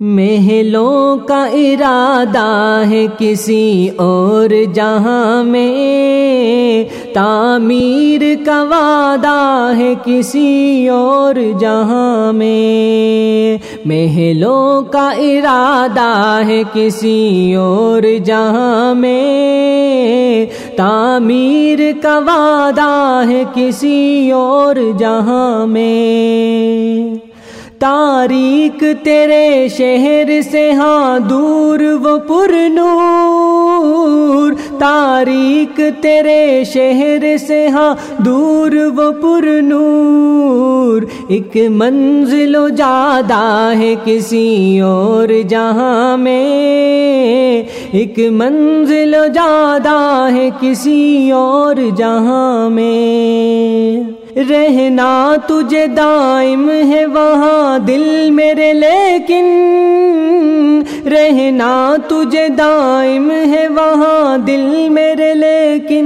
محلوں کا ارادہ ہے کسی اور جہاں میں۔ تعمیر کا وعدہ ہے کسی اور جہاں میں۔ محلوں کا ارادہ ہے کسی اور جہاں میں۔ تعمیر کا وعدہ ہے کسی اور جہاں میں۔ تاریخ تیرے شہر سے ہاں دور وہ پر نور تاریخ تیرے شہر سے ہاں دور وہ پر نور ایک منزل و جادہ ہے کسی اور جہاں میں ایک منزل و جادہ ہے کسی اور جہاں میں رہنا تجھے دائم ہے وہاں، دل میرے لیکن رہنا تجھے دائم ہے وہاں، دل میرے لیکن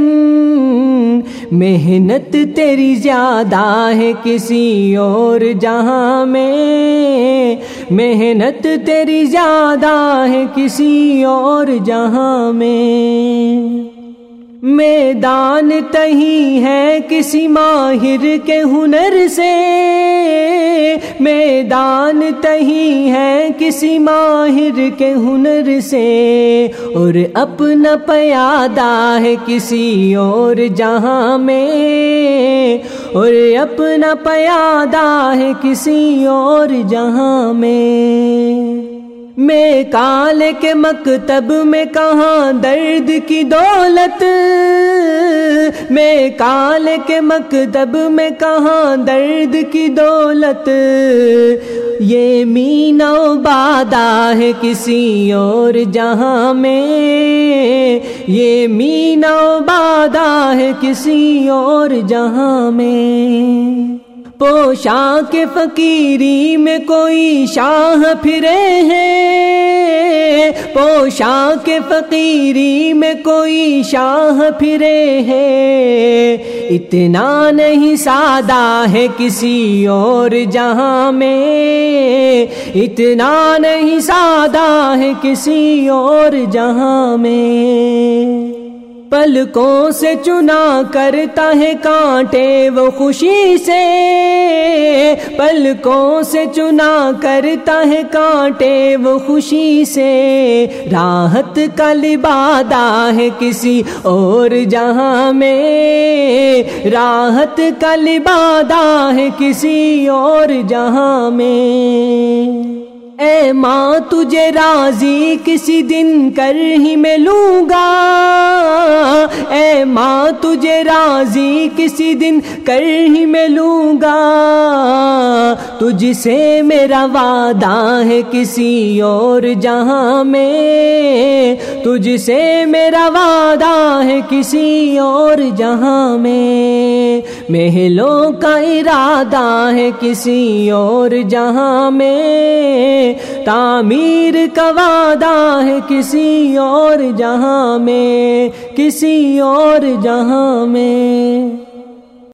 محنت تیری زیادہ ہے کسی اور جہاں میں۔ محنت تیری زیادہ ہے کسی اور جہاں میں۔ میدان تہی ہے کسی ماہر کے ہنر سے میدان تہی ہے کسی ماہر کے ہنر سے اور اپنا پیادہ ہے کسی اور جہاں میں اور اپنا پیادہ ہے کسی اور جہاں میں میں کال کے مکتب میں کہاں درد کی دولت؟ میں کال کے مکتب میں کہاں درد کی دولت؟ یہ مینا بادہ ہے کسی اور جہاں میں۔ یہ مینا بادہ ہے کسی اور جہاں میں۔ پوشا کے فقیری میں کوئی شاہ پھرے ہیں۔ پوشا کے فقیری میں کوئی شاہ پھرے ہیں۔ اتنا نہیں سادہ ہے کسی اور جہاں میں۔ اتنا نہیں سادہ ہے کسی اور جہاں میں۔ پلکوں سے چنا کرتا ہے کانٹے وہ خوشی سے۔ پلکوں سے چنا کرتا ہے کانٹے وہ خوشی سے۔ راحت کا لبادہ ہے کسی اور جہاں میں۔ راحت کا لبادہ ہے کسی اور جہاں میں۔ اے ماں، تجھے راضی کسی دن کر ہی میں لوں گا۔ ماں تجھے راضی کسی دن کر ہی میں لوں گا۔ تجھ سے میرا وعدہ ہے کسی اور جہاں میں۔ تجھ سے میرا وعدہ ہے کسی اور جہاں میں۔ محلوں کا ارادہ ہے کسی اور جہاں میں۔ تعمیر کا وعدہ ہے کسی اور جہاں میں۔ کسی اور جہاں میں۔